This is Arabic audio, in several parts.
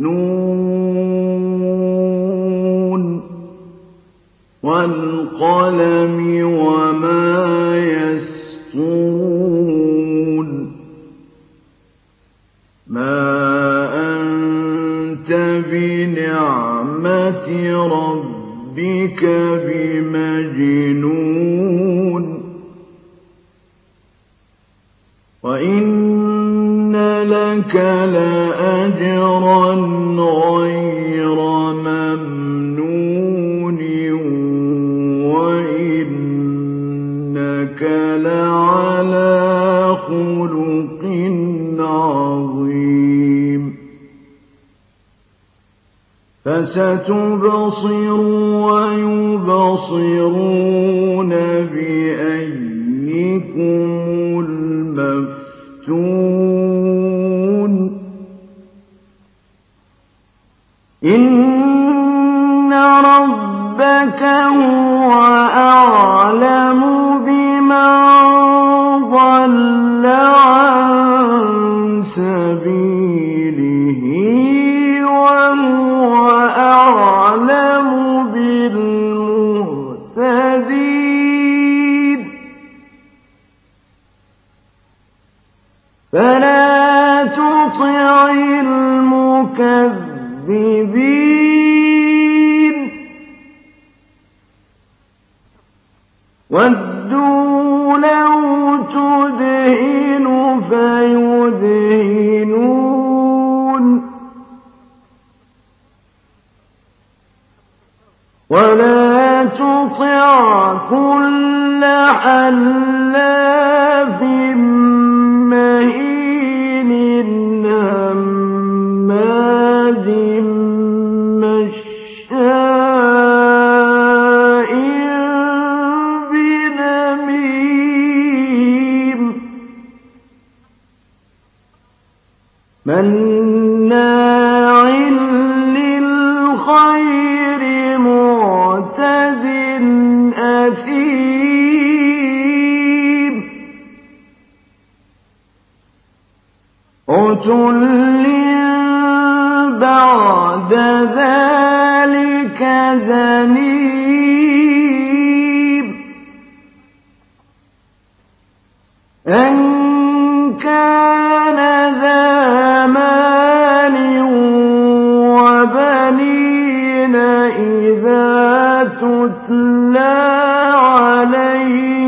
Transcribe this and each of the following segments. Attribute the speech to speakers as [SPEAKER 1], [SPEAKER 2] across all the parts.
[SPEAKER 1] نون والقلم وما لك لأجرا غير ممنون وإنك لعلى خلق عظيم. فستبصر ويبصرون بأيكم المفتون إن ربك هو أعلم بمن ضل عن سبيله وهو أعلم بالمهتدين فلا تطع المكذبين تدهن فيدهنون ولا تطع كل حلاف عتل بعد ذلك زنيم أن كان ذا مال وبنين إذا تتلى عليه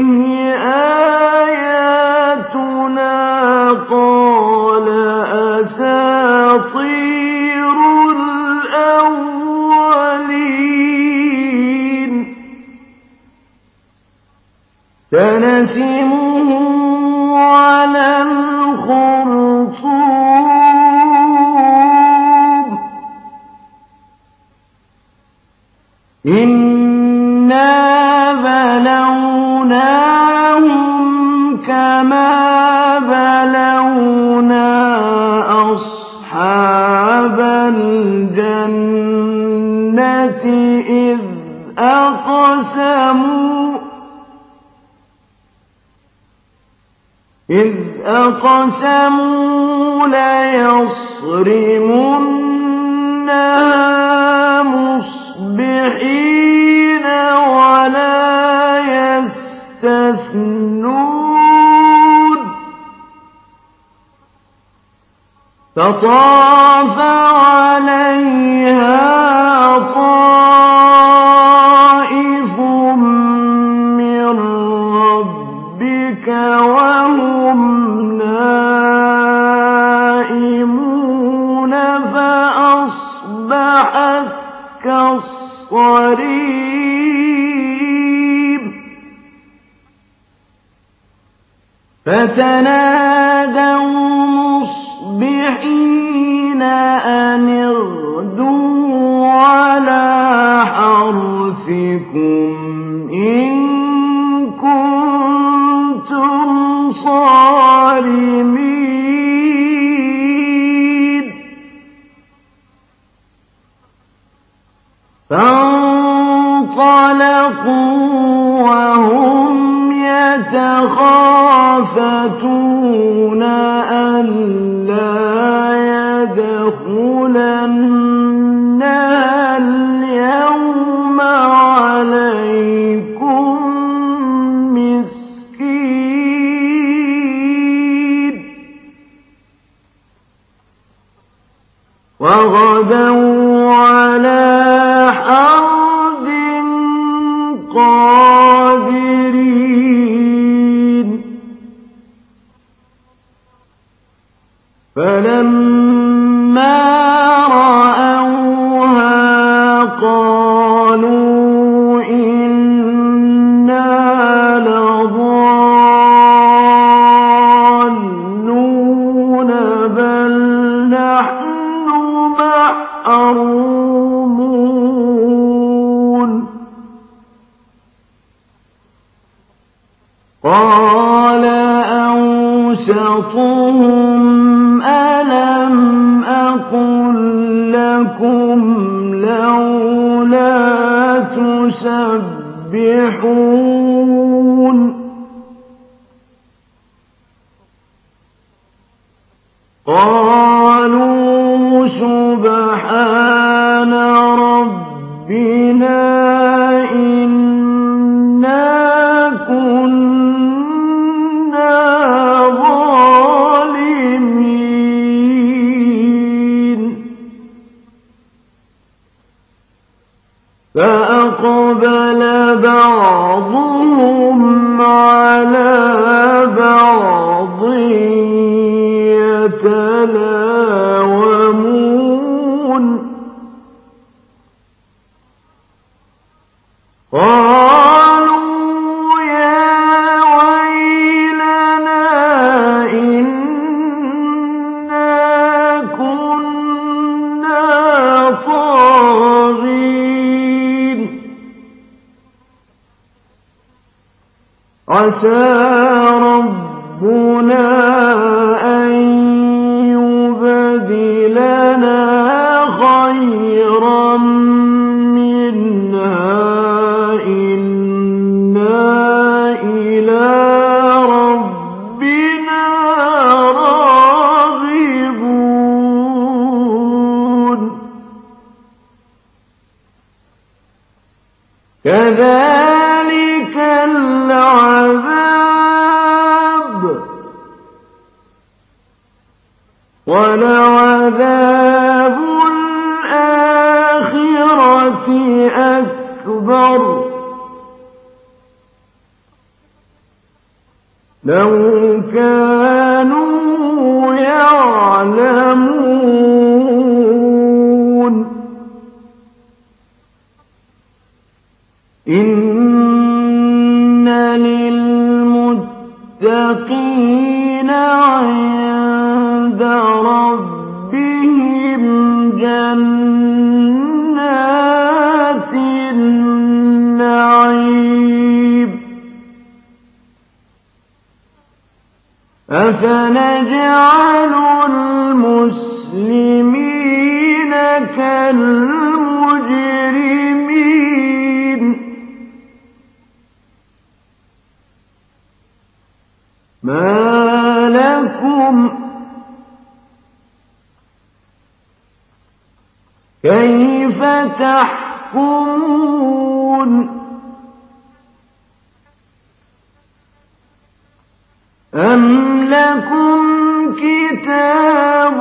[SPEAKER 1] سنسمه على الخرطوم. إنا بلوناهم كما أقسموا ليصرمنها مصبحين ولا يستثنون. فطاف عليها طائف فتنادوا مصبحين أن اغدوا على حرثكم إن يتخافتون ألا ليدخلنها اليوم عليكم مسكين. وغدوا قالوا إنا لضالون بل نحن محرومون قال أوسطهم لكم لولا تسبحون. قالوا سبحان فأقبل بعضهم عسى لو كانوا يعلمون. إن للمتقين عند أفنجعل المسلمين كالمجرمين. ما لكم كيف تحكمون؟ أم لكم كتاب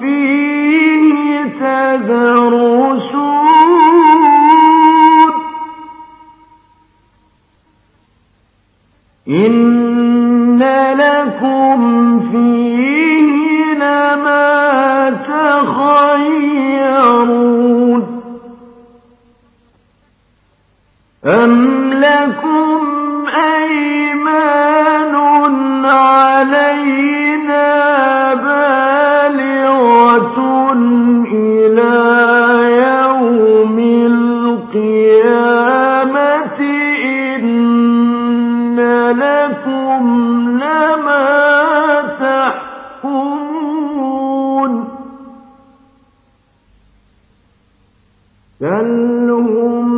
[SPEAKER 1] فيه تدرسون. سلهم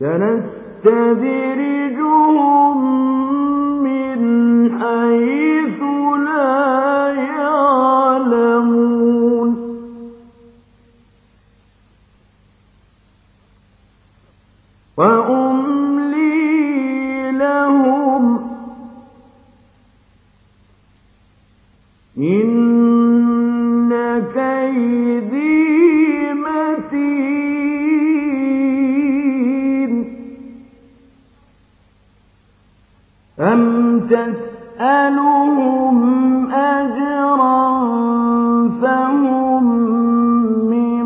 [SPEAKER 1] سنستدرجهم تسألهم أجرا فهم من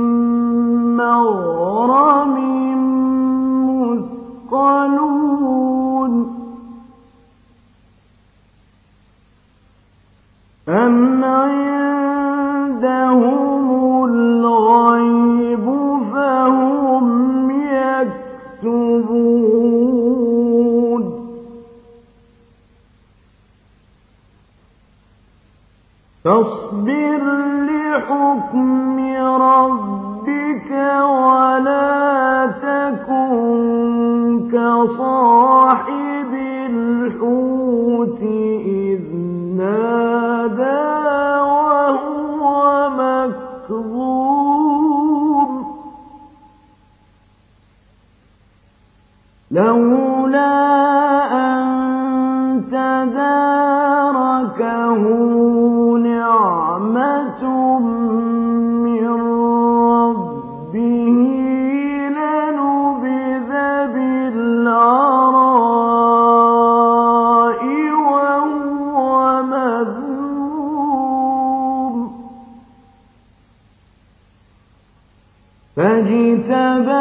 [SPEAKER 1] مغرم مثقلون. أم عندهم Both فاجتباه